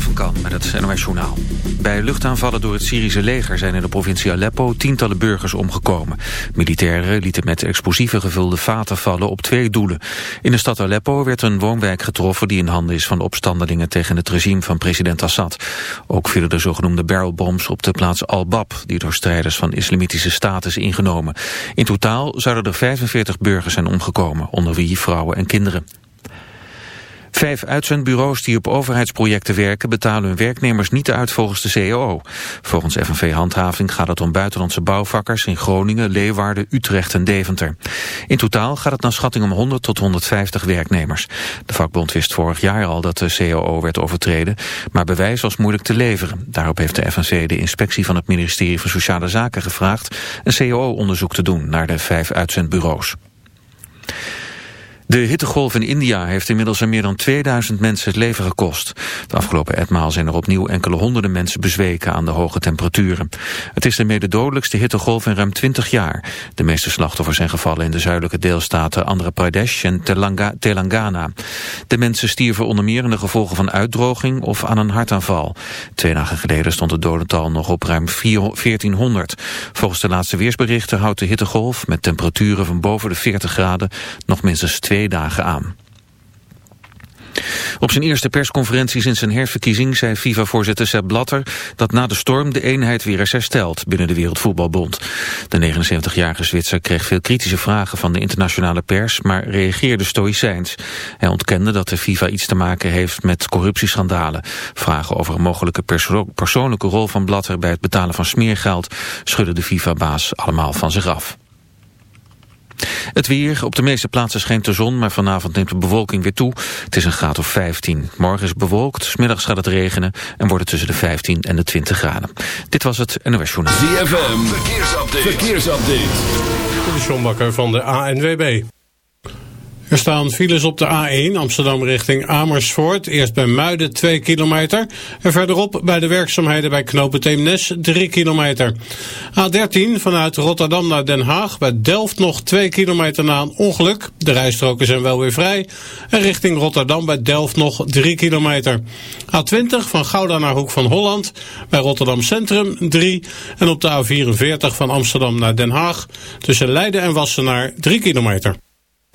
Van Kan met het NOS Journaal. Bij luchtaanvallen door het Syrische leger zijn in de provincie Aleppo tientallen burgers omgekomen. Militairen lieten met explosieven gevulde vaten vallen op twee doelen. In de stad Aleppo werd een woonwijk getroffen die in handen is van opstandelingen tegen het regime van president Assad. Ook vielen de zogenoemde barrelbombs op de plaats Al-Bab, die door strijders van islamitische staat is ingenomen. In totaal zouden er 45 burgers zijn omgekomen, onder wie vrouwen en kinderen. Vijf uitzendbureaus die op overheidsprojecten werken betalen hun werknemers niet uit volgens de CAO. Volgens FNV gaat het om buitenlandse bouwvakkers in Groningen, Leeuwarden, Utrecht en Deventer. In totaal gaat het naar schatting om 100 tot 150 werknemers. De vakbond wist vorig jaar al dat de CAO werd overtreden, maar bewijs was moeilijk te leveren. Daarop heeft de FNV de inspectie van het ministerie van Sociale Zaken gevraagd een CAO-onderzoek te doen naar de vijf uitzendbureaus. De hittegolf in India heeft inmiddels aan meer dan 2000 mensen het leven gekost. De afgelopen etmaal zijn er opnieuw enkele honderden mensen bezweken aan de hoge temperaturen. Het is de mede dodelijkste hittegolf in ruim 20 jaar. De meeste slachtoffers zijn gevallen in de zuidelijke deelstaten Andhra Pradesh en Telangana. De mensen stierven onder meer in de gevolgen van uitdroging of aan een hartaanval. Twee dagen geleden stond het dodental nog op ruim 1400. Volgens de laatste weersberichten houdt de hittegolf met temperaturen van boven de 40 graden nog minstens twee dagen aan. Op zijn eerste persconferentie sinds zijn herverkiezing zei FIFA-voorzitter Sepp Blatter dat na de storm de eenheid weer is hersteld binnen de Wereldvoetbalbond. De 79-jarige Zwitser kreeg veel kritische vragen van de internationale pers, maar reageerde stoïcijns. Hij ontkende dat de FIFA iets te maken heeft met corruptieschandalen. Vragen over een mogelijke perso persoonlijke rol van Blatter bij het betalen van smeergeld schudde de FIFA-baas allemaal van zich af. Het weer. Op de meeste plaatsen schijnt de zon, maar vanavond neemt de bewolking weer toe. Het is een graad of 15. Morgen is bewolkt, smiddags gaat het regenen en wordt het tussen de 15 en de 20 graden. Dit was het NOS Journaal. ZFM, verkeersupdate. verkeersupdate. De Sjombakker van de ANWB. Er staan files op de A1 Amsterdam richting Amersfoort. Eerst bij Muiden 2 kilometer. En verderop bij de werkzaamheden bij Knopen Theemnes 3 kilometer. A13 vanuit Rotterdam naar Den Haag. Bij Delft nog 2 kilometer na een ongeluk. De rijstroken zijn wel weer vrij. En richting Rotterdam bij Delft nog 3 kilometer. A20 van Gouda naar Hoek van Holland. Bij Rotterdam Centrum 3. En op de A44 van Amsterdam naar Den Haag. Tussen Leiden en Wassenaar 3 kilometer.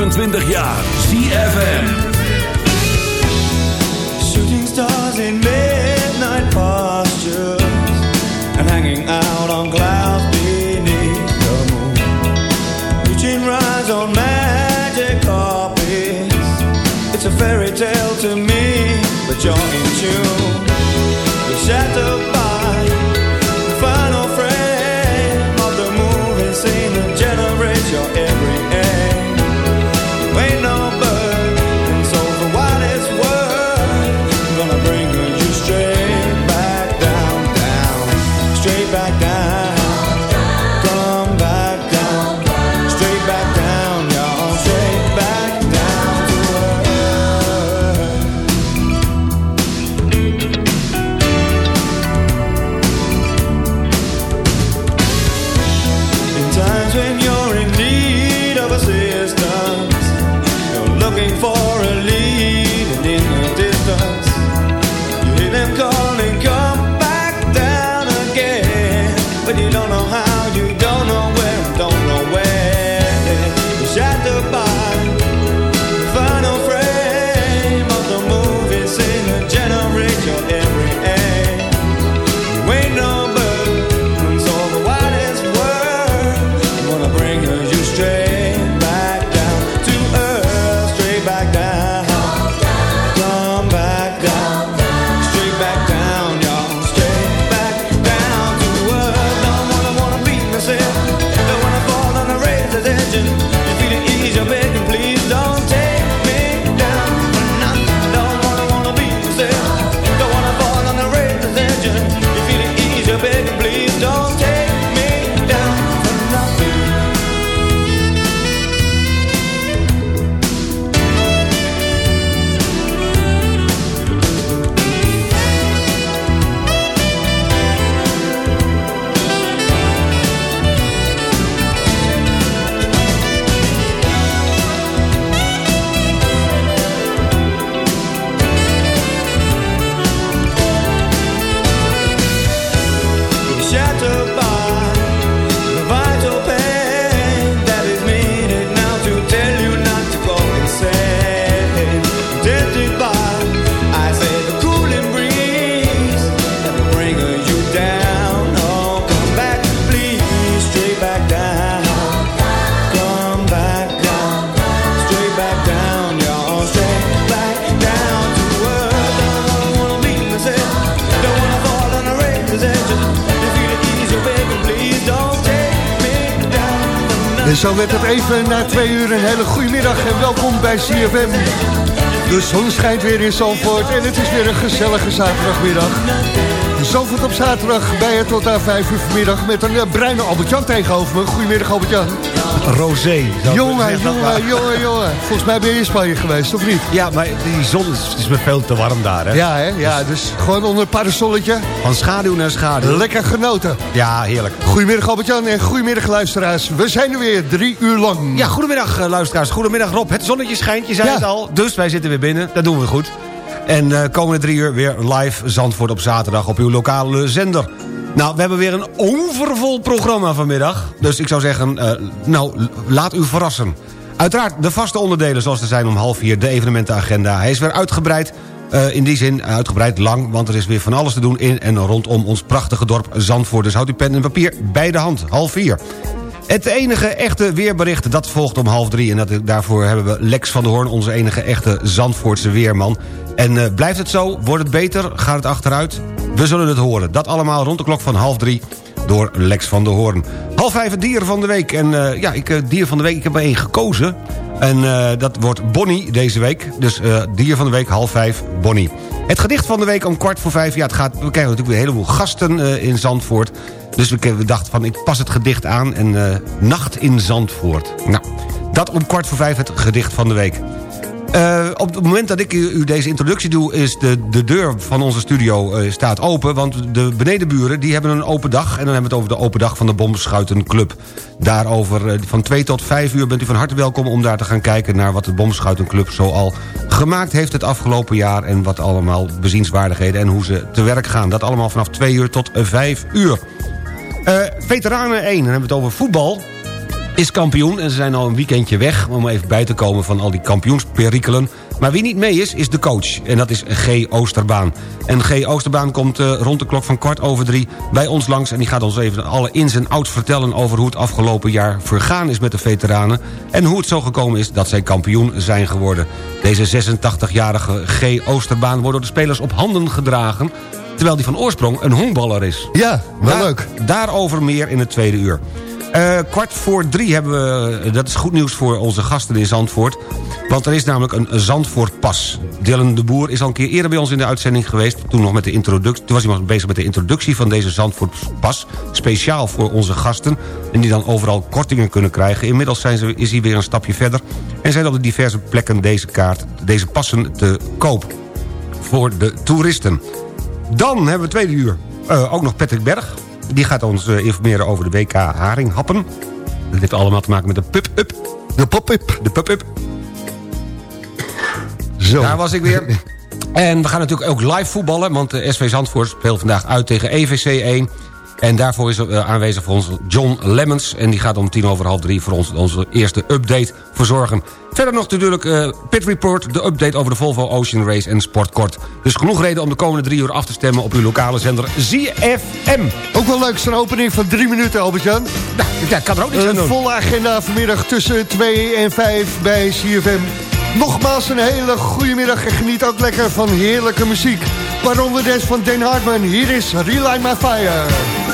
25 jaar. ZFM. Shooting stars in midnight postures and hanging out on clouds beneath the moon. Reaching rise on magic carpets. It's a fairy tale to me, but you're weer in Zandvoort en het is weer een gezellige zaterdagmiddag. Zandvoort op zaterdag bij je tot aan vijf uur vanmiddag met een uh, bruine Albert-Jan tegenover me. Goedemiddag Albert-Jan. Rosé. Jongen, jongen, jongen, jongen. Volgens mij ben je in Spanje geweest, of niet? Ja, maar die zon is, is me veel te warm daar, hè? Ja, hè? Ja, dus gewoon onder een parasolletje. Van schaduw naar schaduw. Lekker genoten. Ja, heerlijk. Goedemiddag Albert-Jan en goedemiddag luisteraars. We zijn er weer drie uur lang. Ja, goedemiddag uh, luisteraars. Goedemiddag Rob. Het zonnetje schijnt, je zei Ja. het al. Dus wij zitten weer binnen. Dat doen we goed. En uh, komende drie uur weer live Zandvoort op zaterdag op uw lokale zender. Nou, we hebben weer een overvol programma vanmiddag. Dus ik zou zeggen, uh, nou, laat u verrassen. Uiteraard de vaste onderdelen zoals er zijn om half vier, de evenementenagenda. Hij is weer uitgebreid, uh, in die zin uitgebreid lang... want er is weer van alles te doen in en rondom ons prachtige dorp Zandvoort. Dus houdt uw pen en papier bij de hand, half vier. Het enige echte weerbericht, dat volgt om half drie. En dat, daarvoor hebben we Lex van der Hoorn, onze enige echte Zandvoortse weerman. En uh, blijft het zo? Wordt het beter? Gaat het achteruit? We zullen het horen. Dat allemaal rond de klok van half drie door Lex van der Hoorn. Half vijf het dier van de week. En uh, ja, ik, uh, dier van de week, ik heb er één gekozen. En dat wordt Bonnie deze week. Dus uh, dier van de week, half vijf, Bonnie. Het gedicht van de week om kwart voor vijf. Ja, het gaat, we krijgen natuurlijk weer een heleboel gasten in Zandvoort. Dus we, dachten van, ik pas het gedicht aan. En uh, Nacht in Zandvoort. Nou, dat om kwart voor vijf het gedicht van de week. Uh, op het moment dat ik u, deze introductie doe... is de, de deur van onze studio uh, staat open. Want de benedenburen die hebben een open dag. En dan hebben we het over de open dag van de Bomschuitenclub. Daarover van 2 tot 5 uur bent u van harte welkom... om daar te gaan kijken naar wat de Bomschuitenclub zoal gemaakt heeft... het afgelopen jaar en wat allemaal bezienswaardigheden... en hoe ze te werk gaan. Dat allemaal vanaf 2 uur tot 5 uur. Veteranen 1, dan hebben we het over voetbal is kampioen en ze zijn al een weekendje weg... om even bij te komen van al die kampioensperikelen. Maar wie niet mee is, is de coach. En dat is G. Oosterbaan. En G. Oosterbaan komt uh, rond de klok van kwart over drie bij ons langs... en die gaat ons even alle ins en outs vertellen... over hoe het afgelopen jaar vergaan is met de veteranen... en hoe het zo gekomen is dat zij kampioen zijn geworden. Deze 86-jarige G. Oosterbaan wordt door de spelers op handen gedragen... terwijl die van oorsprong een honkballer is. Ja, wel Daar, leuk. Daarover meer in het tweede uur. Uh, kwart voor drie hebben we, dat is goed nieuws voor onze gasten in Zandvoort... want er is namelijk een Zandvoortpas. Dylan de Boer is al een keer eerder bij ons in de uitzending geweest... toen, nog met de introductie, toen was hij nog bezig met de introductie van deze Zandvoortpas... speciaal voor onze gasten en die dan overal kortingen kunnen krijgen. Inmiddels zijn ze, is hij weer een stapje verder... en zijn op de diverse plekken deze, kaart, deze passen te koop voor de toeristen. Dan hebben we tweede uur uh, ook nog Patrick Berg... Die gaat ons uh, informeren over de WK Haringhappen. Dat heeft allemaal te maken met de pub-up. De pop-up. De pub-up. Zo. Daar was ik weer. En we gaan natuurlijk ook live voetballen... want de SV Zandvoort speelt vandaag uit tegen EVC 1... En daarvoor is uh, aanwezig voor ons John Lemmens. En die gaat om tien over half drie voor ons onze eerste update verzorgen. Verder nog natuurlijk uh, Pit Report, de update over de Volvo Ocean Race en Sportkort. Dus genoeg reden om de komende drie uur af te stemmen op uw lokale zender ZFM. Ook wel leuk, zo'n opening van drie minuten, Albert-Jan. Nou, ja, kan er ook niks aan Een doen. volle agenda vanmiddag tussen 2 en 5 bij CFM. Nogmaals een hele goede middag en geniet ook lekker van heerlijke muziek. Waaronder des van Den Hartman. Hier is Relight My Fire.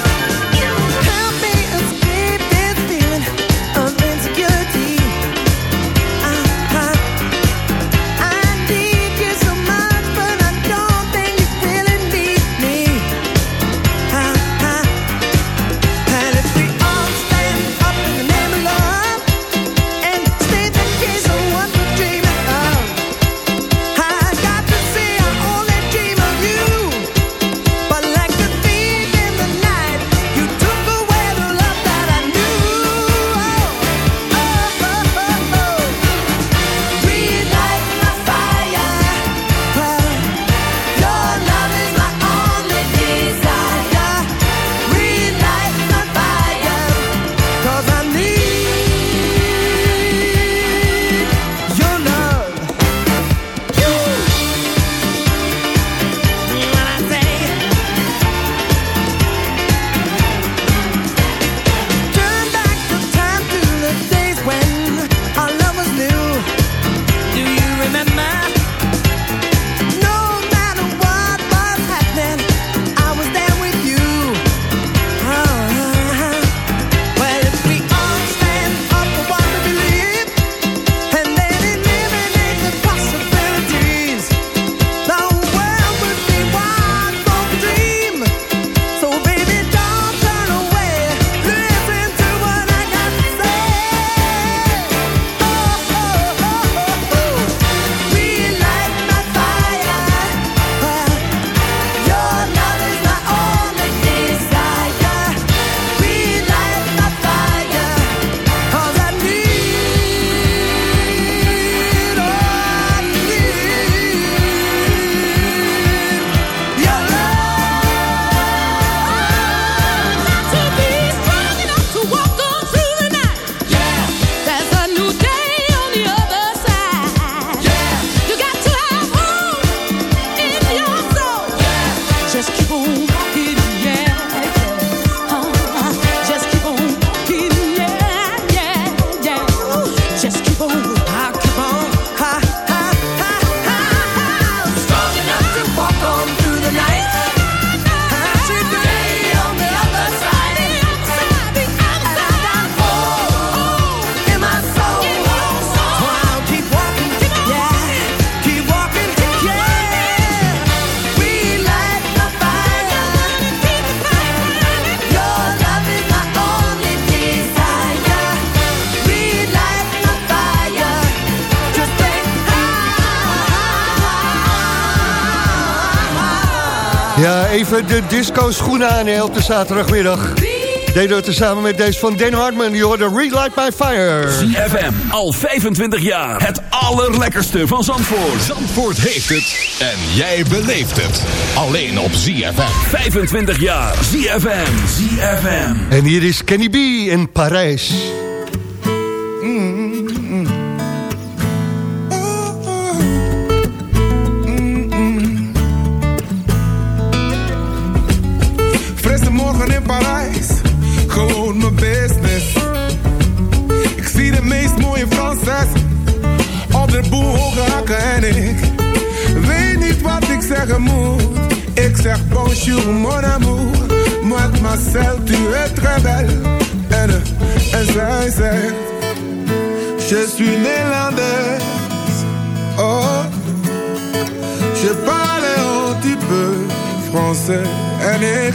De disco schoenen aan hè, op de zaterdagmiddag. Deden we het samen met deze van Dan Hartman. Je hoorde Relight My Fire. ZFM, al 25 jaar. Het allerlekkerste van Zandvoort. Zandvoort heeft het en jij beleeft het. Alleen op ZFM. 25 jaar. ZFM. ZFM. En hier is Kenny B in Parijs. Je suis Nederlands. Oh, je parle un petit peu français. En ik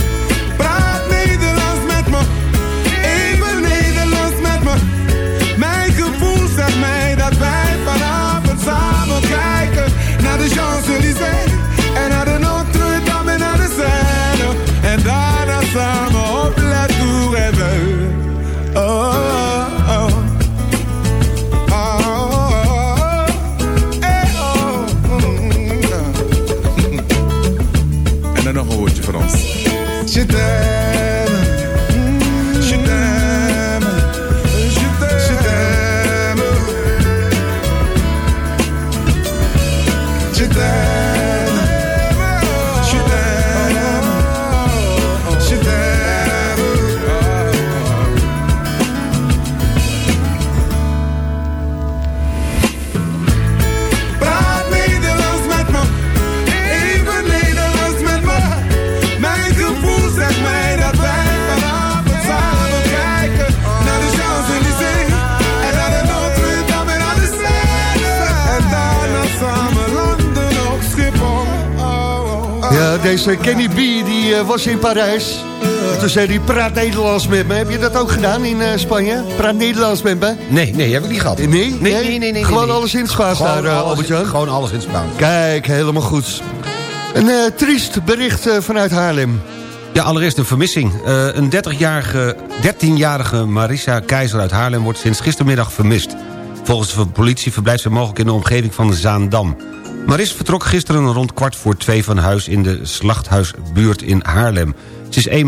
fly deze Kenny B die eh, was in Parijs. En toen zei hij, praat Nederlands met me. Heb je dat ook gedaan in eh, Spanje? Praat Nederlands met me? Nee, nee, heb ik niet gehad. Nee? Nee, nee, nee. nee, nee, Gewoon nee. alles in het Spaans daar, eh, Albert-Jan? Gewoon alles in het Spaans. Kijk, helemaal goed. Een triest bericht vanuit Haarlem. Ja, allereerst een vermissing. Een 30-jarige, 13-jarige Marissa Keizer uit Haarlem wordt sinds gistermiddag vermist. Volgens de politie verblijft ze mogelijk in de omgeving van Zaandam. Maris vertrok gisteren rond kwart voor twee van huis in de Slachthuisbuurt in Haarlem. Ze is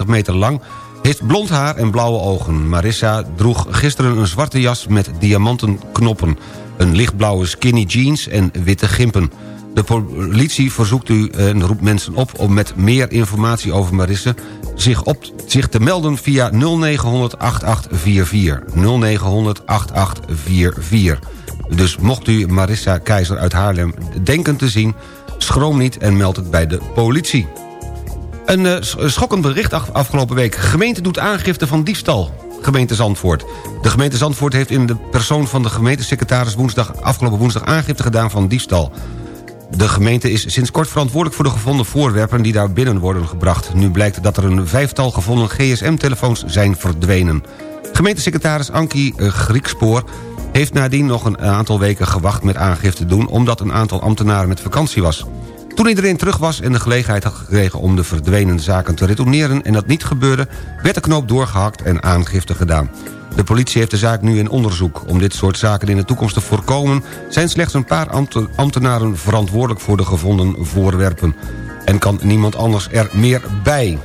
1,75 meter, lang, heeft blond haar en blauwe ogen. Marissa droeg gisteren een zwarte jas met diamanten knoppen... een lichtblauwe skinny jeans en witte gimpen. De politie verzoekt u en roept mensen op om met meer informatie over Marisse... zich, op, zich te melden via 0900 8844. 0900 8844. Dus mocht u Marissa Keizer uit Haarlem denken te zien... schroom niet en meld het bij de politie. Een eh, sch- schokkend bericht af- afgelopen week. Gemeente doet aangifte van diefstal. Gemeente Zandvoort. De gemeente Zandvoort heeft in de persoon van de gemeentesecretaris... Woensdag, afgelopen woensdag aangifte gedaan van diefstal. De gemeente is sinds kort verantwoordelijk voor de gevonden voorwerpen... die daar binnen worden gebracht. Nu blijkt dat er een vijftal gevonden gsm-telefoons zijn verdwenen. Gemeentesecretaris Ankie eh, Griekspoor heeft nadien nog een aantal weken gewacht met aangifte te doen... omdat een aantal ambtenaren met vakantie was. Toen iedereen terug was en de gelegenheid had gekregen om de verdwenen zaken te retourneren... en dat niet gebeurde, werd de knoop doorgehakt en aangifte gedaan. De politie heeft de zaak nu in onderzoek. Om dit soort zaken in de toekomst te voorkomen... zijn slechts een paar ambt- ambtenaren verantwoordelijk voor de gevonden voorwerpen. En kan niemand anders er meer bij.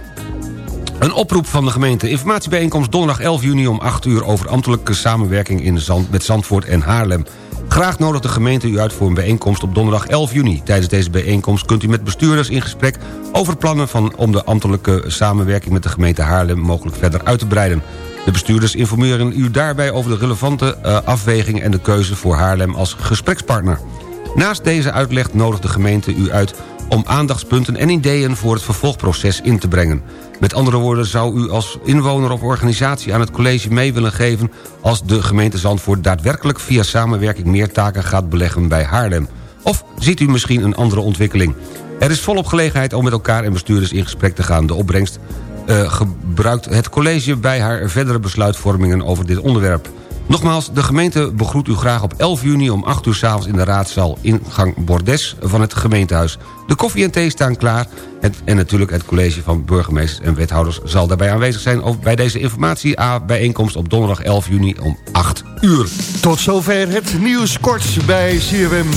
Een oproep van de gemeente. Informatiebijeenkomst donderdag 11 juni om 8 uur... over ambtelijke samenwerking in Zand, met Zandvoort en Haarlem. Graag nodigt de gemeente u uit voor een bijeenkomst op donderdag 11 juni. Tijdens deze bijeenkomst kunt u met bestuurders in gesprek... over plannen van, om de ambtelijke samenwerking met de gemeente Haarlem... mogelijk verder uit te breiden. De bestuurders informeren u daarbij over de relevante uh, afweging... en de keuze voor Haarlem als gesprekspartner. Naast deze uitleg nodigt de gemeente u uit om aandachtspunten en ideeën voor het vervolgproces in te brengen. Met andere woorden zou u als inwoner of organisatie aan het college mee willen geven... als de gemeente Zandvoort daadwerkelijk via samenwerking meer taken gaat beleggen bij Haarlem. Of ziet u misschien een andere ontwikkeling? Er is volop gelegenheid om met elkaar en bestuurders in gesprek te gaan. De opbrengst uh, gebruikt het college bij haar verdere besluitvormingen over dit onderwerp. Nogmaals, de gemeente begroet u graag op 11 juni om 8 uur s'avonds in de raadzaal ingang Bordes van het gemeentehuis. De koffie en thee staan klaar en natuurlijk het college van burgemeesters en wethouders zal daarbij aanwezig zijn bij deze informatie bijeenkomst op donderdag 11 juni om 8 uur. Tot zover het nieuws kort bij CRM.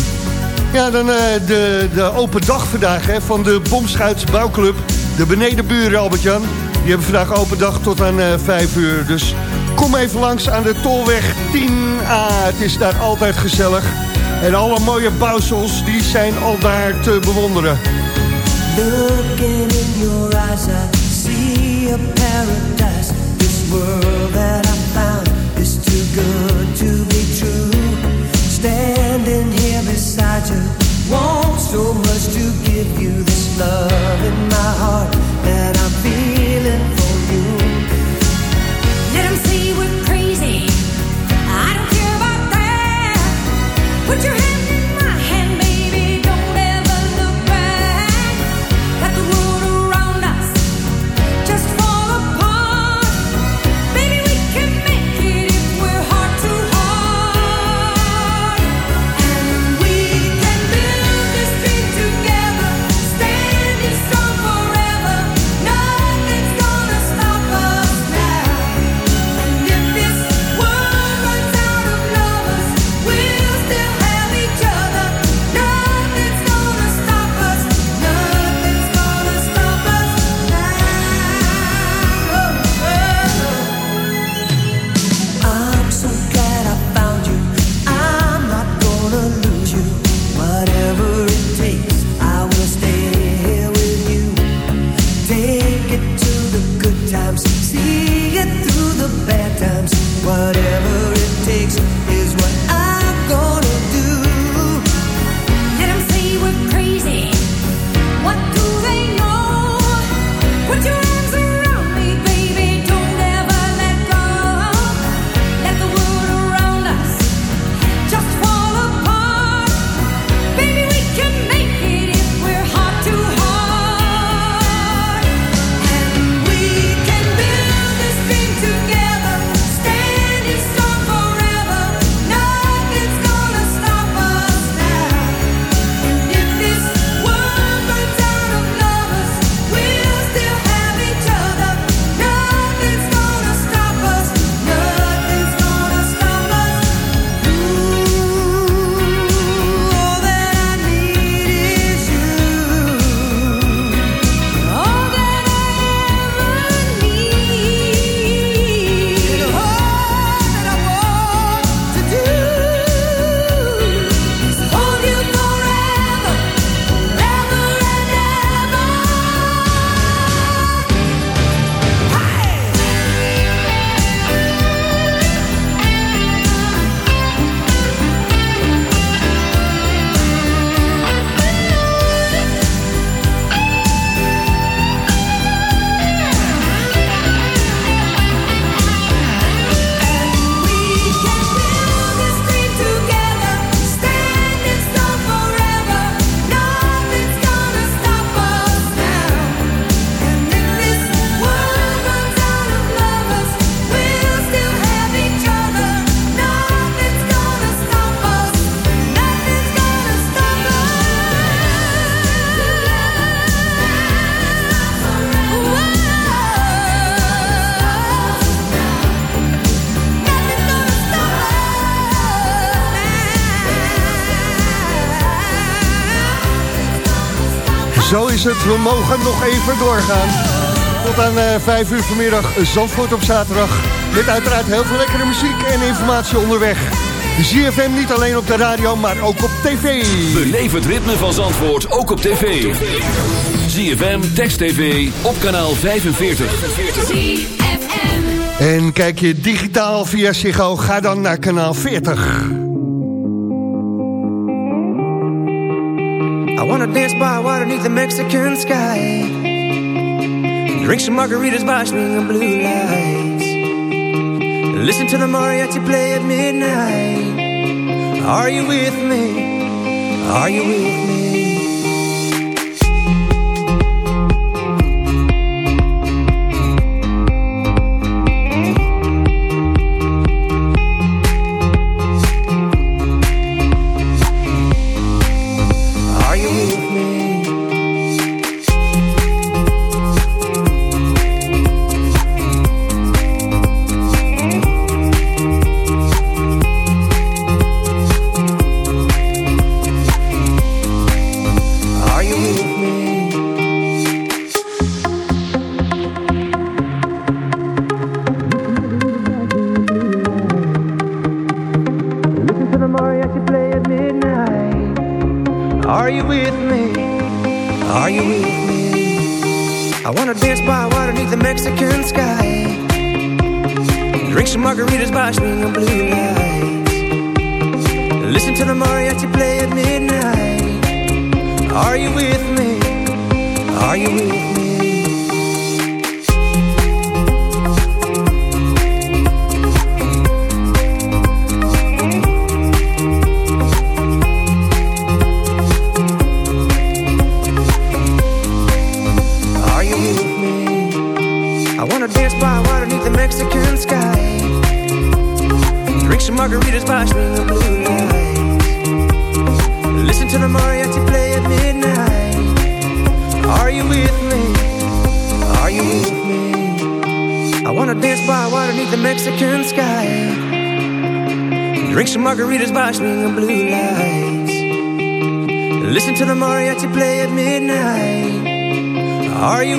Ja, dan uh, de, de open dag vandaag hè, van de Bomschuits Bouwclub. De benedenburen, Albert-Jan. Die hebben vandaag open dag tot aan uh, 5 uur. Dus kom even langs aan de Tolweg 10A. Het is daar altijd gezellig. En alle mooie bouwsels, die zijn al daar te bewonderen. Looking in your eyes, I see a paradise. This world that I found is too good to be true. Standing here beside you, want so much to give you this love in my heart that. I that. Put your hand is het, we mogen nog even doorgaan. Tot aan eh 5 uur vanmiddag Zandvoort op zaterdag. Met uiteraard heel veel lekkere muziek en informatie onderweg. ZFM niet alleen op de radio, maar ook op tv. Beleef het ritme van Zandvoort ook op tv. ZFM, Text TV, op kanaal 45. En kijk je digitaal via Ziggo, ga dan naar kanaal 40. By water beneath the Mexican sky. Drink some margaritas by swinging blue lights. Listen to the mariachi play at midnight. Are you with me? Are you with me?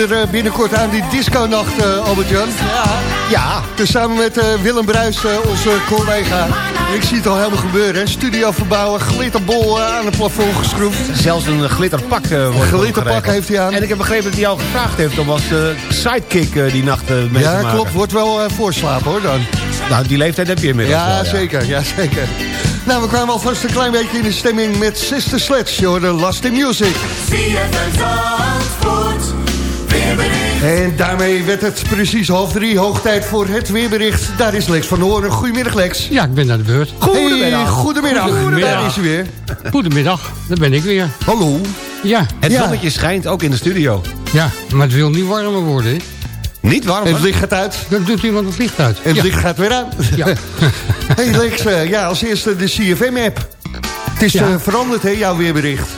Er eh, binnenkort aan, die disco-nacht, eh, Albert-Jan. Ja. Ja. Dus samen met eh, Willem Bruis, onze collega. Ik zie het al helemaal gebeuren, hè. Studio verbouwen, glitterbol aan het plafond geschroefd. Zelfs een glitterpak wordt glitterpak heeft hij aan. En ik heb begrepen dat hij al gevraagd heeft om als sidekick die nacht mee te Ja, maken. klopt. Wordt wel voorslapen, hoor, dan. Nou, die leeftijd heb je inmiddels Ja, wel, ja. zeker. Ja, zeker. Nou, we kwamen alvast een klein beetje in de stemming met Sister Sledge. Je hoorde Last in Music. En daarmee werd het precies half drie. Hoog tijd voor het weerbericht. Daar is Lex van Hoorn. Goedemiddag, Lex. Ja, ik ben naar de beurt. Goedemiddag. goedemiddag. Goedemiddag. Daar is hij weer. Goedemiddag, daar ben ik weer. Hallo. Ja. Het Ja. zonnetje schijnt ook in de studio. Ja, maar het wil niet warmer worden. hè? Niet warm, Het licht gaat uit. Dan doet iemand het licht uit. En het ja. licht gaat weer aan. Ja. hey Lex, eh, ja, als eerste de CFM-app. Het is Ja. eh, veranderd, hè, jouw weerbericht.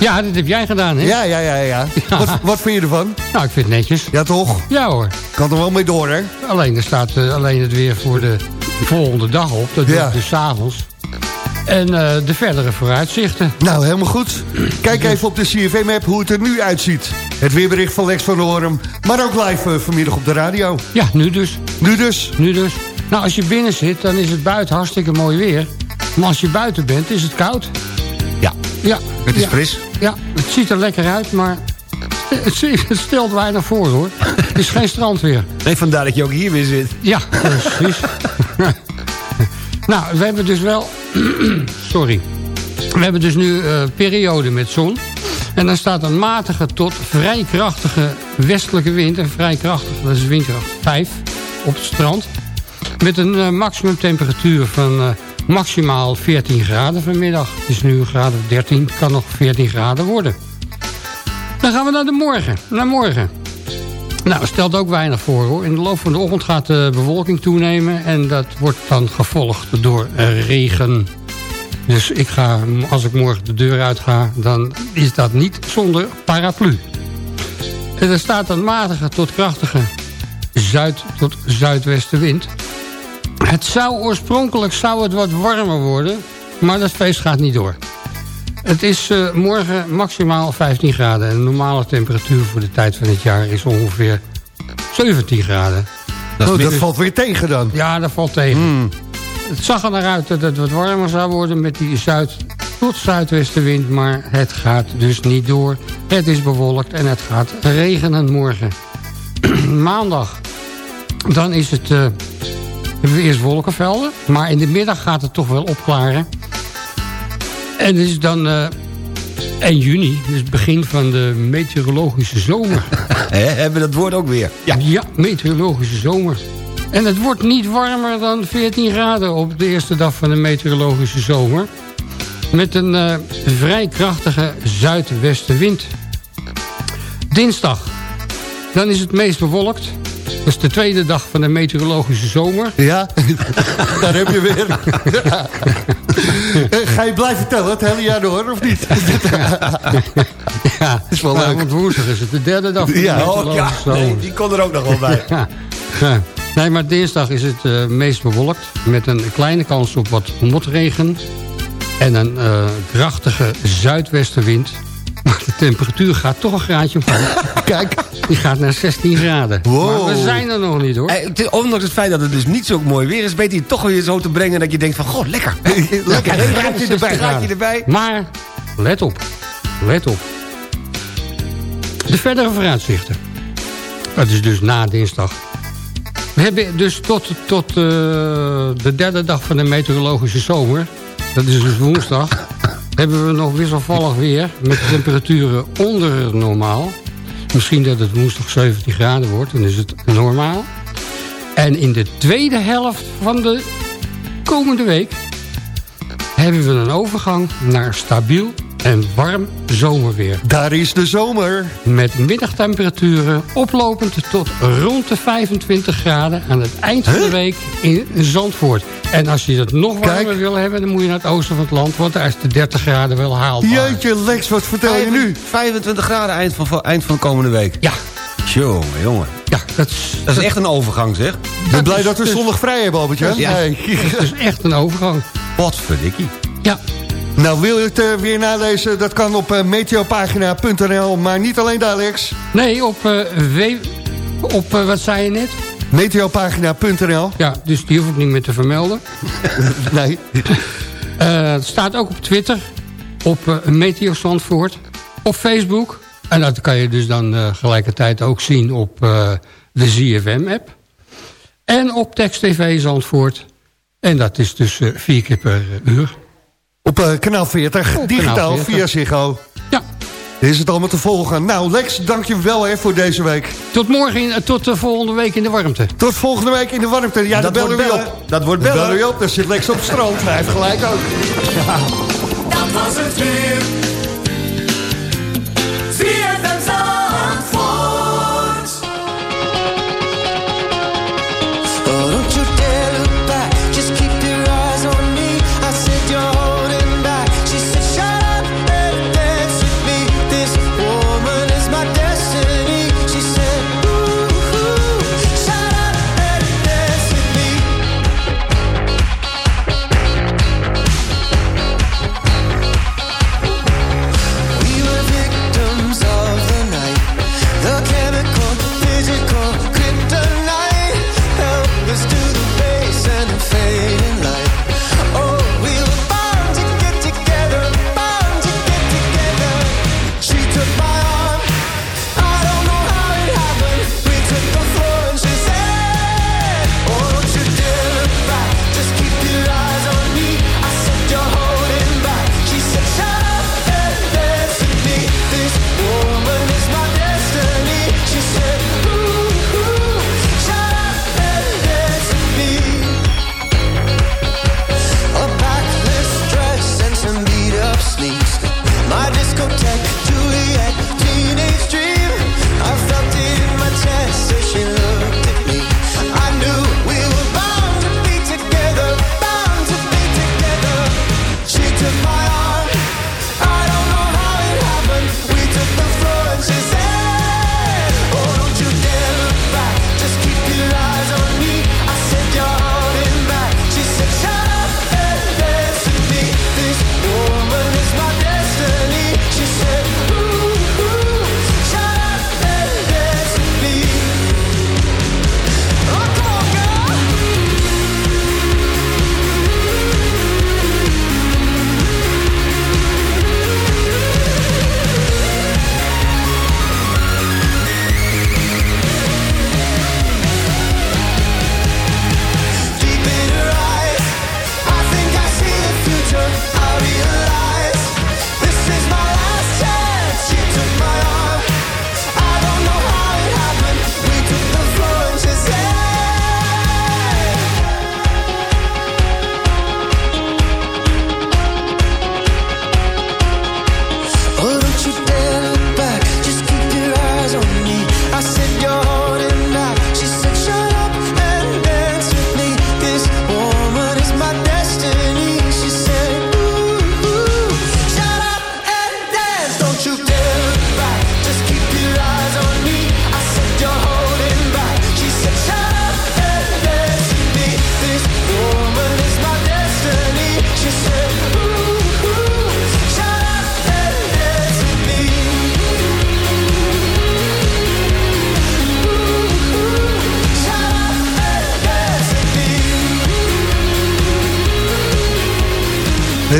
Ja, dat heb jij gedaan, hè? Ja, ja, ja, ja. Ja. Wat, wat vind je ervan? Nou, ik vind het netjes. Ja, toch? Ja hoor. Kan er wel mee door, hè? Alleen er staat eh, alleen het weer voor de volgende dag op. Dat doe Ja. ik dus 's avonds. En eh, de verdere vooruitzichten. Nou, helemaal goed. Kijk even op de CFM-app hoe het er nu uitziet. Het weerbericht van Lex van Hoorn. Maar ook live eh, vanmiddag op de radio. Ja, nu dus. Nu dus. Nu dus. Nou, als je binnen zit, dan is het buiten hartstikke mooi weer. Maar als je buiten bent, is het koud. Ja, het is ja. fris. Ja, het ziet er lekker uit, maar het, stelt weinig voor, hoor. Het is geen strandweer. Nee, vandaar dat je ook hier weer zit. Ja, precies. nou, we hebben dus wel... Sorry. We hebben dus nu eh periode met zon. En dan staat een matige tot vrij krachtige westelijke wind. En vrij krachtige, dat is windkracht 5 op het strand. Met een eh, maximumtemperatuur van eh, maximaal 14 graden vanmiddag. Het is nu of 13, kan nog 14 graden worden. Dan gaan we naar de morgen. Naar morgen. Nou, stelt ook weinig voor hoor. In de loop van de ochtend gaat de bewolking toenemen. En dat wordt dan gevolgd door regen. Dus ik ga, als ik morgen de deur uit ga, dan is dat niet zonder paraplu. Er staat een matige tot krachtige zuid- tot zuidwestenwind. Het zou oorspronkelijk zou het wat warmer worden, maar dat feest gaat niet door. Het is eh, morgen maximaal 15 graden. En de normale temperatuur voor de tijd van het jaar is ongeveer 17 graden. Dat, oh, dat valt weer tegen dan. Ja, dat valt tegen. Hmm. Het zag er naar uit dat het wat warmer zou worden met die zuid- tot zuidwestenwind. Maar het gaat dus niet door. Het is bewolkt en het gaat regenen morgen. Maandag. Dan is het... eh, hebben we eerst wolkenvelden. Maar in de middag gaat het toch wel opklaren. En het is dan eh 1 juni, dus het begin van de meteorologische zomer. Hebben we dat woord ook weer. Ja. meteorologische zomer. En het wordt niet warmer dan 14 graden op de eerste dag van de meteorologische zomer. Met een eh, vrij krachtige zuidwestenwind. Dinsdag. Dan is het meest bewolkt. Dat is de tweede dag van de meteorologische zomer. Ja, daar heb je weer. Eh, Ga je blijven tellen het hele jaar door, of niet? ja, is wel nou, leuk. want woensdag is het de derde dag van de Ja, oh, meteorologische ja, zomer. nee, die kon er ook nog wel bij. Ja. Nee, maar dinsdag is het eh, meest bewolkt. Met een kleine kans op wat motregen. En een eh, krachtige zuidwestenwind. Maar de temperatuur gaat toch een graadje omhoog. Kijk. Die gaat naar 16 graden. Wow. Maar we zijn er nog niet hoor. Eh, het is- Ondanks het feit dat het dus niet zo mooi weer is... weet hij het toch weer zo te brengen dat je denkt van... goh, lekker. lekker, een graadje erbij, graadje erbij. Maar let op. Let op. De verdere vooruitzichten. Dat is dus na dinsdag. We hebben dus tot, tot eh, de derde dag van de meteorologische zomer... dat is dus woensdag... hebben we nog wisselvallig weer... met temperaturen onder normaal. Misschien dat het woensdag 17 graden wordt, dan is het normaal. En in de tweede helft van de komende week... hebben we een overgang naar stabiel en warm zomerweer. Daar is de zomer. Met middagtemperaturen oplopend tot rond de 25 graden... aan het eind van de week in Zandvoort. En als je het nog warmer Kijk. wil hebben... dan moet je naar het oosten van het land... want daar is de 30 graden wel haalbaar. Jeetje, Lex, wat vertel je nu? 25 graden eind van, eind van de komende week. Ja, Jongen, jongen. ja dat, is, Dat is echt een overgang, zeg. Ik ben blij dat we dus- zondag vrij hebben, Albertje. Ja. Nee. dat is echt een overgang. Wat verdikkie. Ja. Nou, wil je het eh, weer nalezen? Dat kan op eh, meteopagina.nl, maar niet alleen daar, Alex. Nee, op, eh, w, op wat zei je net? Meteopagina.nl. Ja, dus die hoef ik niet meer te vermelden. nee. Het staat ook op Twitter, op uh, Meteo Zandvoort, op Facebook. En dat kan je dus dan uh, gelijkertijd ook zien op uh, de ZFM-app. En op Text TV Zandvoort. En dat is dus uh, vier keer per uur. Op uh, kanaal 40, Op digitaal, kanaal 40. via Ziggo. Ja. Is het allemaal te volgen. Nou, Lex, dank je wel hè, voor deze week. Tot morgen, in, tot de volgende week in de warmte. Tot volgende week in de warmte. Ja, Dat dan bellen we bellen. op. Dat wordt Dan bellen. bellen we op, dan zit Lex op strand. Hij heeft gelijk ook. Ja. Dat was het weer.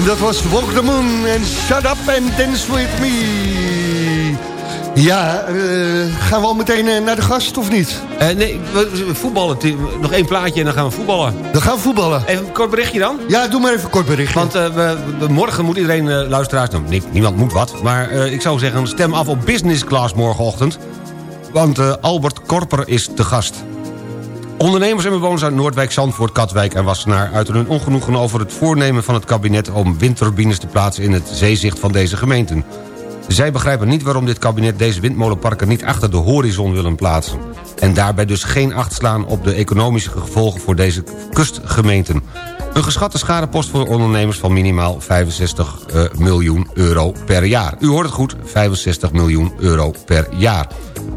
Dat was Walk the Moon en Shut Up and Dance With Me. Ja, eh, gaan we al meteen eh, naar de gast of niet? Eh, nee, we, voetballen. Nog één plaatje en dan gaan we voetballen. Dan gaan we voetballen. Even een kort berichtje dan? Ja, doe maar even een kort berichtje. Want we, we- morgen moet iedereen, luisteraars... Nou, nie- niemand moet wat. Maar ik zou zeggen, stem af op business class morgenochtend. Want Albert Korper is de gast. Ondernemers en bewoners uit Noordwijk, Zandvoort, Katwijk en Wassenaar... uiten hun ongenoegen over het voornemen van het kabinet... om windturbines te plaatsen in het zeezicht van deze gemeenten. Zij begrijpen niet waarom dit kabinet deze windmolenparken niet achter de horizon willen plaatsen. En daarbij dus geen acht slaan op de economische gevolgen voor deze kustgemeenten. Een geschatte schadepost voor ondernemers van minimaal 65 eh, miljoen euro per jaar. U hoort het goed, 65 miljoen euro per jaar.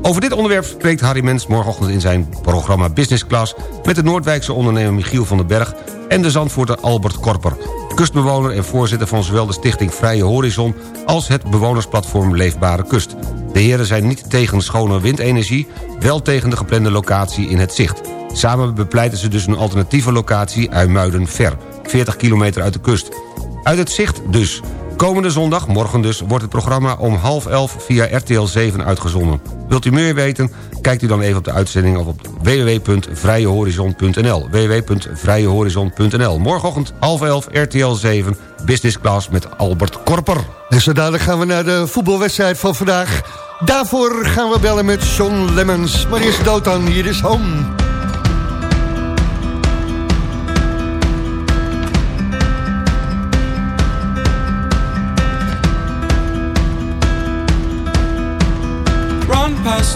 Over dit onderwerp spreekt Harry Mens morgenochtend in zijn programma Business Class... met de Noordwijkse ondernemer Michiel van den Berg en de Zandvoorter Albert Korper. Kustbewoner en voorzitter van zowel de stichting Vrije Horizon... als het bewonersplatform Leefbare Kust. De heren zijn niet tegen schone windenergie... wel tegen de geplande locatie in het zicht. Samen bepleiten ze dus een alternatieve locatie Uimuiden-Ver... 40 kilometer uit de kust. Uit het zicht dus. Komende zondag, morgen dus, wordt het programma om half elf via RTL 7 uitgezonden. Wilt u meer weten? Kijkt u dan even op de uitzending of op www.vrijehorizon.nl www.vrijehorizon.nl Morgenochtend half elf RTL 7 Business Class met Albert Korper. En zo dadelijk gaan we naar de voetbalwedstrijd van vandaag. Daarvoor gaan we bellen met John Lemmens. Maar eerst dood dan, hier is home.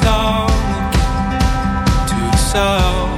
down again to the sound.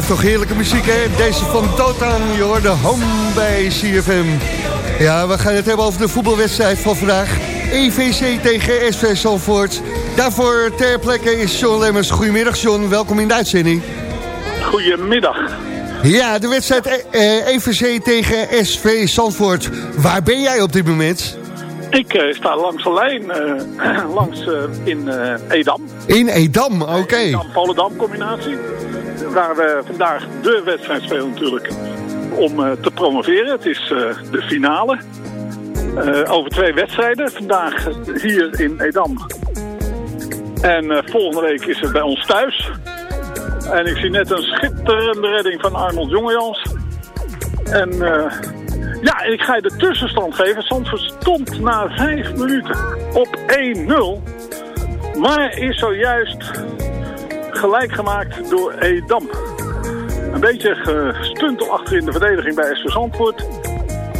Blijft toch heerlijke muziek, hè? Deze van Totan, je hoorde home bij CFM. Ja, we gaan het hebben over de voetbalwedstrijd van vandaag. EVC tegen SV Zalvoort. Daarvoor ter plekke is John Lemmers. Goedemiddag John, welkom in de uitzending. Goedemiddag. Ja, de wedstrijd eh, EVC tegen SV Zandvoort. Waar ben jij op dit moment? Ik eh, sta langs de lijn, eh, langs in Edam. In Edam, oké. Edam-Volendam combinatie. Waar we vandaag de wedstrijd spelen natuurlijk om eh, te promoveren. Het is eh, de finale. Eh, over twee wedstrijden. Vandaag hier in Edam. En eh, volgende week is het bij ons thuis. En ik zie net een schitterende redding van Arnold Jongejans. En eh, ja, ik ga je de tussenstand geven. Zandvoort stond na vijf minuten op 1-0. Maar is zojuist gelijk gemaakt door Edam. Een beetje gestuntel achter in de verdediging bij SV Zandvoort.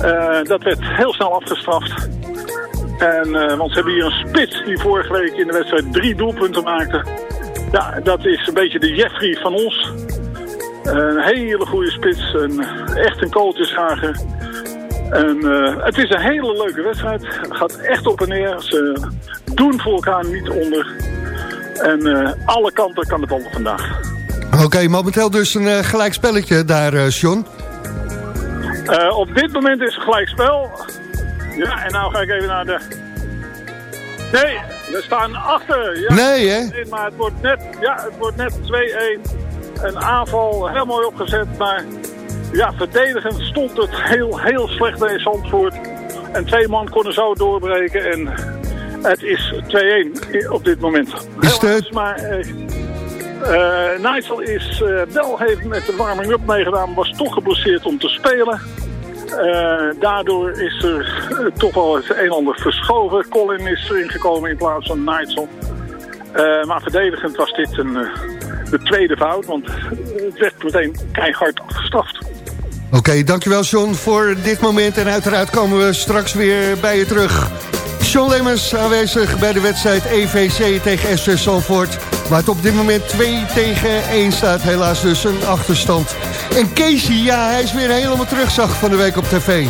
Eh, dat werd heel snel afgestraft. En, eh, want ze hebben hier een spits die vorige week in de wedstrijd drie doelpunten maakte. Ja, dat is een beetje de Jeffrey van ons. Een hele goede spits. Echt een kooltjeshager. En, eh, het is een hele leuke wedstrijd. Het gaat echt op en neer. Ze doen voor elkaar niet onder. En eh, alle kanten kan het al vandaag. Oké, momenteel dus een eh, gelijk spelletje daar, John. Eh, op dit moment is het gelijk spel. Ja, en nou ga ik even naar de... Nee, we staan achter. Ja, Nee, hè? Maar het wordt net, ja, het wordt net 2-1. Een aanval, heel mooi opgezet. Maar ja, verdedigend stond het heel, heel slecht bij Zandvoort. En twee man konden zo doorbreken. En het is 2-1 op dit moment. Is het- maar... eh, Nigel is eh, wel heeft met de warming-up meegedaan, was toch geblesseerd om te spelen. Daardoor is er toch wel het een en ander verschoven. Colin is erin gekomen in plaats van Nigel. Maar verdedigend was dit een, de tweede fout, want het werd meteen keihard afgestraft. Oké, dankjewel John voor dit moment. En uiteraard komen we straks weer bij je terug. John Lemmers aanwezig bij de wedstrijd EVC tegen SV Zandvoort. Waar het op dit moment 2 tegen 1 staat. Helaas dus een achterstand. En Casey, ja, hij is weer helemaal terug, zag ik van de week op tv.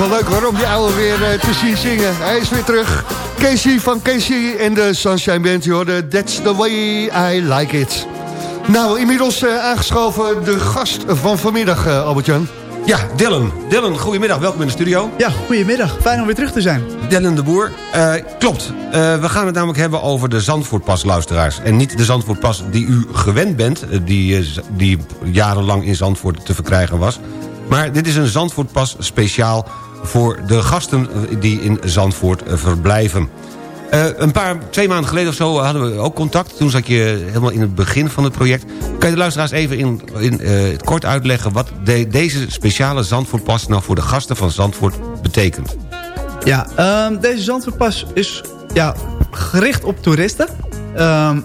Wel leuk waarom die oude weer eh, te zien zingen. Hij is weer terug. Casey van Casey en de Sunshine Band. Je hoorde That's the way I like it. Nou, inmiddels eh, aangeschoven de gast van vanmiddag, eh, Albert-Jan. Ja, Dylan. Dylan, goedemiddag. Welkom in de studio. Ja, goedemiddag. Fijn om weer terug te zijn. Dylan de Boer. Eh, klopt. Eh, we gaan het namelijk hebben over de Zandvoortpas, luisteraars. En niet de Zandvoortpas die u gewend bent... die, die jarenlang in Zandvoort te verkrijgen was. Maar dit is een Zandvoortpas speciaal voor de gasten die in Zandvoort eh, verblijven. Eh, een paar, twee maanden geleden of zo hadden we ook contact. Toen zat je helemaal in het begin van het project. Kan je de luisteraars even in, in eh, het kort uitleggen... wat de- deze speciale Zandvoortpas nou voor de gasten van Zandvoort betekent? Ja, ehm, deze Zandvoortpas is ja, gericht op toeristen. Ehm,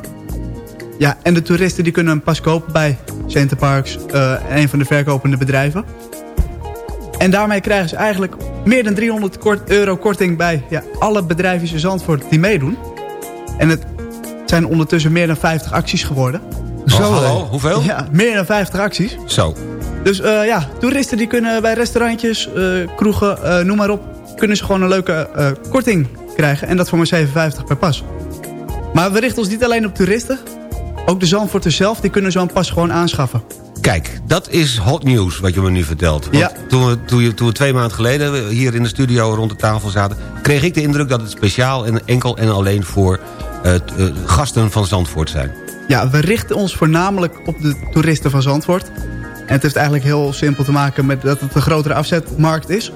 ja, en de toeristen die kunnen een pas kopen bij Centerparks, een van de verkopende bedrijven. En daarmee krijgen ze eigenlijk meer dan 300 kort, euro korting bij ja, alle bedrijven in Zandvoort die meedoen. En het zijn ondertussen meer dan 50 acties geworden. Zo, Oh, hallo, hoeveel? Ja, meer dan 50 acties. Zo. Dus eh, ja, toeristen die kunnen bij restaurantjes, eh, kroegen, eh, noem maar op... kunnen ze gewoon een leuke eh, korting krijgen. En dat voor maar 7,50 per pas. Maar we richten ons niet alleen op toeristen. Ook de Zandvoorters zelf, die kunnen zo'n pas gewoon aanschaffen. Kijk, dat is hot news wat je me nu vertelt. Want Ja. toen, we, toen, je, toen we twee maanden geleden hier in de studio rond de tafel zaten... kreeg ik de indruk dat het speciaal en enkel en alleen voor eh, eh, gasten van Zandvoort zijn. Ja, we richten ons voornamelijk op de toeristen van Zandvoort. En het heeft eigenlijk heel simpel te maken met dat het een grotere afzetmarkt is.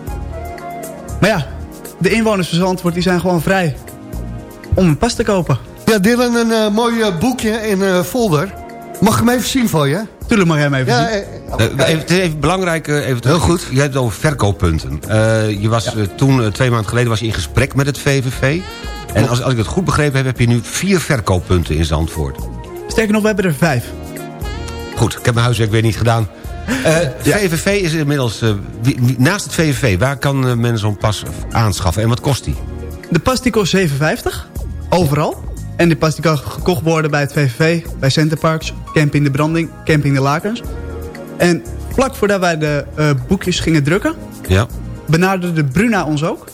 Maar ja, de inwoners van Zandvoort die zijn gewoon vrij om een pas te kopen. Ja, Dylan, een eh, mooi boekje in eh, folder. Mag ik hem even zien van je? Tuurlijk mag jij hem even Ja, zien. eh, Eh, even, het is even belangrijk, eh, even Heel goed. Je hebt het over verkooppunten. Eh, je was, toen, twee maanden geleden, was je in gesprek met het VVV. En als, als ik het goed begrepen heb, heb je nu vier verkooppunten in Zandvoort. Sterker nog, we hebben er vijf. Goed, ik heb mijn huiswerk weer niet gedaan. Eh VVV is inmiddels... eh, wie- wie- naast het VVV, waar kan men zo'n pas aanschaffen en wat kost die? De pas die kost 7,50. Overal. En die pas die kan gekocht worden bij het VVV, bij Centerparks, Camping de Branding, Camping de Lakens. En vlak voordat wij de eh, boekjes gingen drukken, Ja. benaderde Bruna ons ook.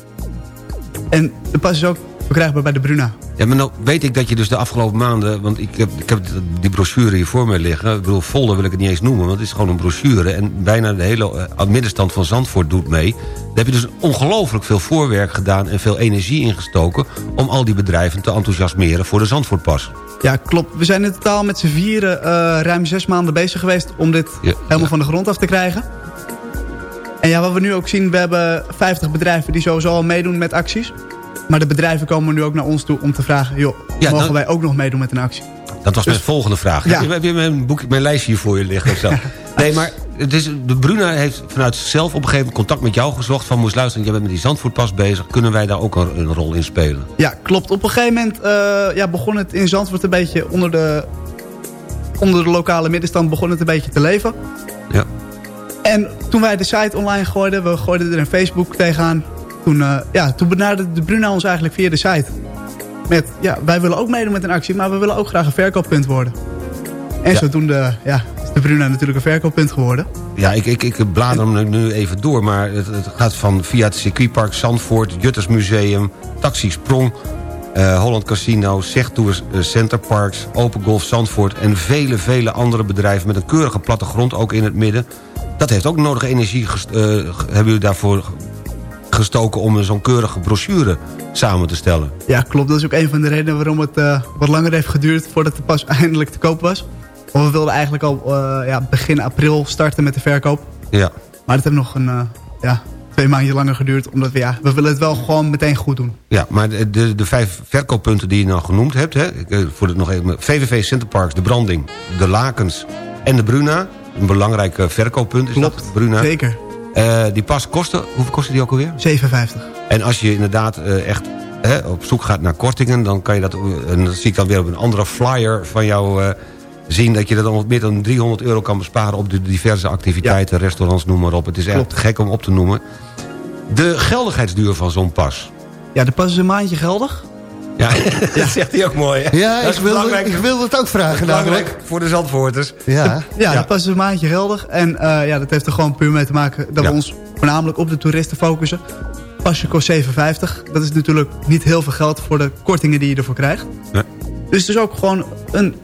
En de pas is ook verkrijgbaar bij de Bruna. Ja, maar nou weet ik dat je dus de afgelopen maanden... want ik heb, ik heb die brochure hier voor mij liggen. Ik bedoel, folder wil ik het niet eens noemen, want het is gewoon een brochure... en bijna de hele eh, middenstand van Zandvoort doet mee. Daar heb je dus ongelooflijk veel voorwerk gedaan... en veel energie ingestoken om al die bedrijven te enthousiasmeren voor de Zandvoortpas. Ja, klopt. We zijn in totaal met z'n vieren eh, ruim zes maanden bezig geweest om dit helemaal van de grond af te krijgen. En ja, wat we nu ook zien, we hebben 50 bedrijven die sowieso al meedoen met acties. Maar de bedrijven komen nu ook naar ons toe om te vragen... joh, Ja, mogen dan- wij ook nog meedoen met een actie? Dat was mijn Dus- volgende vraag. Ja. Heb, je, mijn, boek, mijn lijstje hier voor je liggen of zo? nee, maar het is, de Bruna heeft vanuit zichzelf op een gegeven moment contact met jou gezocht... van moest luisteren, jij bent met die Zandvoortpas bezig... kunnen wij daar ook een, een rol in spelen? Ja, klopt. Op een gegeven moment eh, ja, begon het in Zandvoort een beetje onder de, onder de lokale middenstand begon het een beetje te leven. Ja. En toen wij de site online gooiden, we gooiden er een Facebook tegenaan. Toen, eh, ja, toen benaderde de Bruna ons eigenlijk via de site. Met, ja, wij willen ook meedoen met een actie, maar we willen ook graag een verkooppunt worden. En Ja. zodoende ja, is de Bruna natuurlijk een verkooppunt geworden. Ja, ik, ik, ik blader hem nu- even door, maar het, het gaat van via het circuitpark Zandvoort... Juttersmuseum, Taxi Sprong, eh, Holland Casino... Zegtours eh, Centerparks, Open Golf Zandvoort... en vele, vele andere bedrijven met een keurige plattegrond ook in het midden. Dat heeft ook nodige energie, hebben jullie daarvoor gestoken... om zo'n keurige brochure samen te stellen. Ja, klopt. Dat is ook een van de redenen waarom het eh, wat langer heeft geduurd voordat de pas eindelijk te koop was. Want we wilden eigenlijk al eh, ja, begin april starten met de verkoop. Ja. Maar het heeft nog een, eh, ja, twee maanden langer geduurd. Omdat we, ja, we willen het wel gewoon meteen goed doen. Ja, maar de, de, de vijf verkooppunten die je nou genoemd hebt... Hè, ik, voor het nog even, VVV Centerparks, de Branding, de Lakens en de Bruna... een belangrijk verkooppunt is dat, Bruna. Zeker. Eh, die pas kosten, hoeveel kostte die ook alweer? 7,50. En als je inderdaad eh, echt hè, op zoek gaat naar kortingen... dan kan je dat, eh, en dat zie ik dan weer op een andere flyer van jou... zien dat je dat dan meer dan 300 euro kan besparen... op de diverse activiteiten, restaurants, noem maar op. Het is echt gek om op te noemen. De geldigheidsduur van zo'n pas... Ja, de pas is een maandje geldig. Ja, dat zegt hij ook mooi. Hè? Ja, Dat is ik wilde, belangrijk. ik wilde het ook vragen Belangrijk namelijk. voor de Zandvoorters. Ja. Ja, pas is een maandje geldig. En eh, ja, dat heeft er gewoon puur mee te maken dat Ja. we ons voornamelijk op de toeristen focussen. Pasje kost 7,50. Dat is natuurlijk niet heel veel geld voor de kortingen die je ervoor krijgt. Dus het is ook gewoon een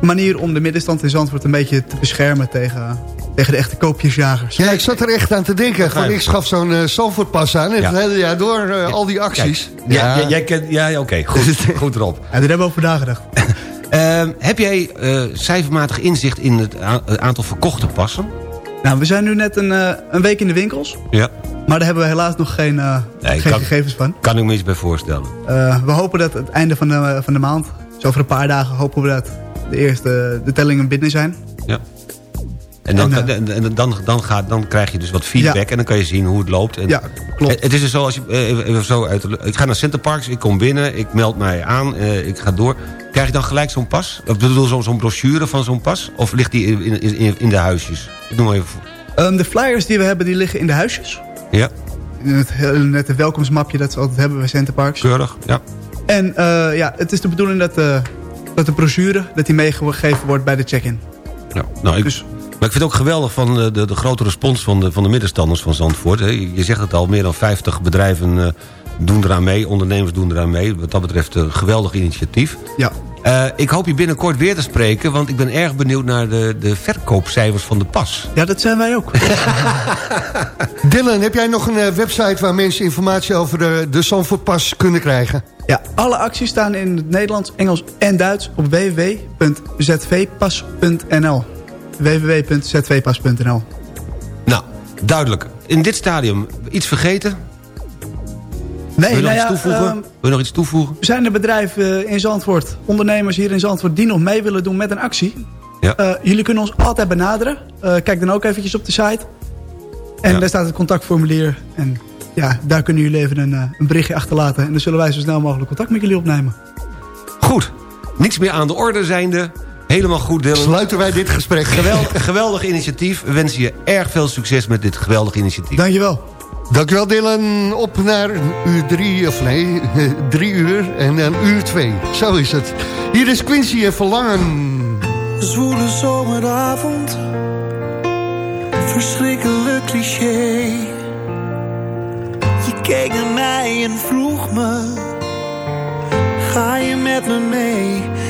manier om de middenstand in Zandvoort een beetje te beschermen tegen, tegen de echte koopjesjagers. Ja, ik zat er echt aan te denken. Van, ik schaf zo'n uh, Zandvoortpas aan. En Ja. het hele jaar door eh, al die acties. Ja, jij- jij kent... Ja, ja, oké. Goed, goed erop. Ja, daar hebben we over nagedacht. Ehm, heb jij eh, cijfermatig inzicht in het, aantal verkochte passen? Nou, we zijn nu net een, eh, een week in de winkels. Ja. Maar daar hebben we helaas nog geen, eh, Nee, geen kan- gegevens van. Kan ik me iets bij voorstellen. Eh, we hopen dat het einde van de, van de maand, zo over een paar dagen, hopen we dat de eerste de tellingen binnen zijn. Ja. En, dan, En, en dan, dan, gaat, dan krijg je dus wat feedback en dan kan je zien hoe het loopt. En Ja, klopt. Het, is dus zo, als je, eh, zo uit ik ga naar Centerparks, ik kom binnen, ik meld mij aan, eh, ik ga door. Krijg je dan gelijk zo'n pas? Of bedoel zo'n zo'n brochure van zo'n pas? Of ligt die in, in, in, in de huisjes? Ik noem maar even. voor- Ehm, de flyers die we hebben, die liggen in de huisjes. Ja, In het, welkomstmapje dat ze altijd hebben bij Centerparks. keurig. Ja. En eh, ja, het is de bedoeling dat, de dat de brochure dat die meegegeven wordt bij de check-in. Ja, nou, ik, maar ik vind het ook geweldig van eh, de, de grote respons van de, van de middenstanders van Zandvoort. Hè. Je zegt het al, meer dan 50 bedrijven eh, doen eraan mee. Ondernemers doen eraan mee. Wat dat betreft een geweldig initiatief. Ja. Eh, ik hoop je binnenkort weer te spreken... want ik ben erg benieuwd naar de, de verkoopcijfers van de pas. Ja, dat zijn wij ook. Dylan, heb jij nog een eh, website waar mensen informatie over de, de Zandvoortpas kunnen krijgen? Ja, alle acties staan in het Nederlands, Engels en Duits op www.zvpas.nl www.zvpas.nl Nou, duidelijk. In dit stadium iets vergeten? Nee, Wil je nog nou iets ja, toevoegen? ehm, Wil je nog iets toevoegen? zijn er bedrijven in Zandvoort, ondernemers hier in Zandvoort... die nog mee willen doen met een actie? Ja. Eh, jullie kunnen ons altijd benaderen. Eh, kijk dan ook eventjes op de site. En Ja. daar staat het contactformulier. En ja, daar kunnen jullie even een, eh, een berichtje achterlaten. En dan zullen wij zo snel mogelijk contact met jullie opnemen. Goed. Niets meer aan de orde zijnde. Helemaal goed, Dylan. Sluiten wij dit gesprek. Geweldig, geweldig initiatief. We wensen je erg veel succes met dit geweldig initiatief. Dankjewel. Dankjewel Dylan. Op naar uur drie, of nee, drie uur en dan uur twee. Zo is het. Hier is Quincy en Verlangen. Zwoele zomeravond, verschrikkelijk cliché. Je keek naar mij en vroeg me, ga je met me mee?